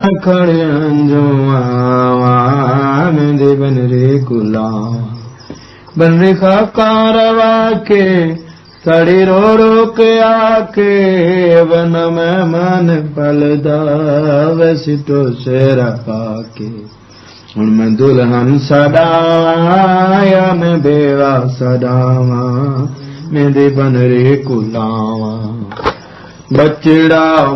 کھڑے میں بن رے گلا بن رکھا کاروا کے سڑی رو رو کے آ کے بن میں من پلدا ویسی تو شیرا پا کے۔ ہوں میں دلہن سدا یا میں بیوا سداواں میں بن رے گلام بچڑا